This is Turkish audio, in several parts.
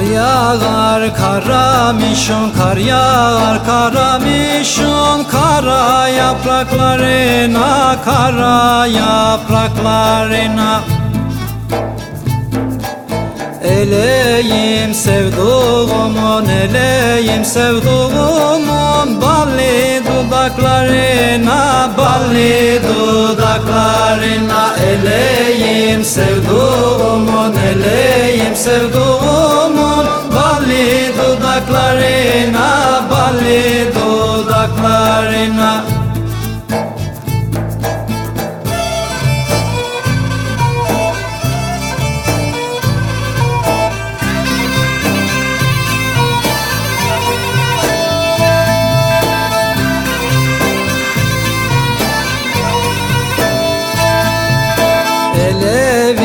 yağar karamişon Kar yağar karamişon Kara yapraklarına Kara yapraklarına Eleyim sevduğumun, eleyim sevduğumun Balli dudaklarına, balli dudaklarına Eleyim sevduğumun, eleyim sevduğumun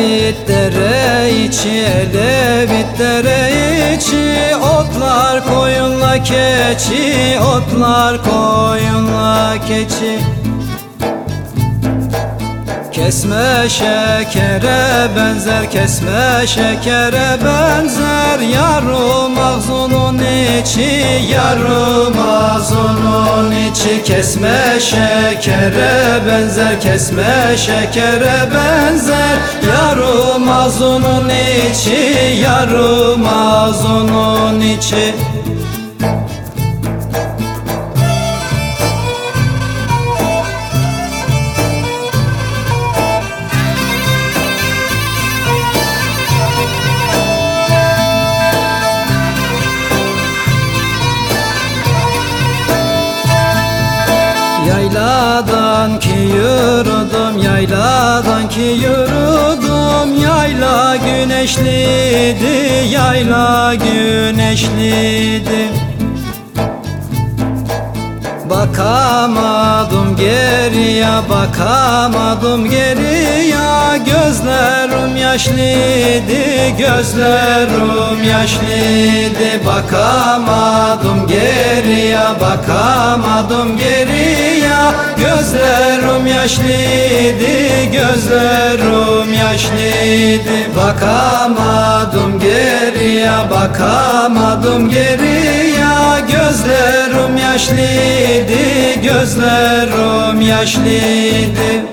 Elevit dere içi, elevit dere içi. Otlar koyunla keçi, otlar koyunla keçi Kesme şekere benzer, kesme şekere benzer. Yarım ağzının içi, yarım ağzının içi. Kesme şekere benzer, kesme şekere benzer. Yarım ağzının içi, yarım ağzının içi Yayladan ki yürüdüm, yayladan ki yürüdüm. Yayla güneşliydi, yayla güneşliydi. Bakamadım geriye, bakamadım geriye. Gözlerim yaşlıydı, gözlerim yaşlıydı. Bakamadım geriye, bakamadım geriye Gözlerim yaşlıydı, gözlerim yaşlıydı. Bakamadım geriye, bakamadım geriye. Gözlerim yaşlıydı, gözlerim yaşlıydı